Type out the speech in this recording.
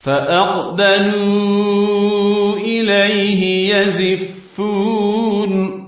فأقبلوا إليه يزفون.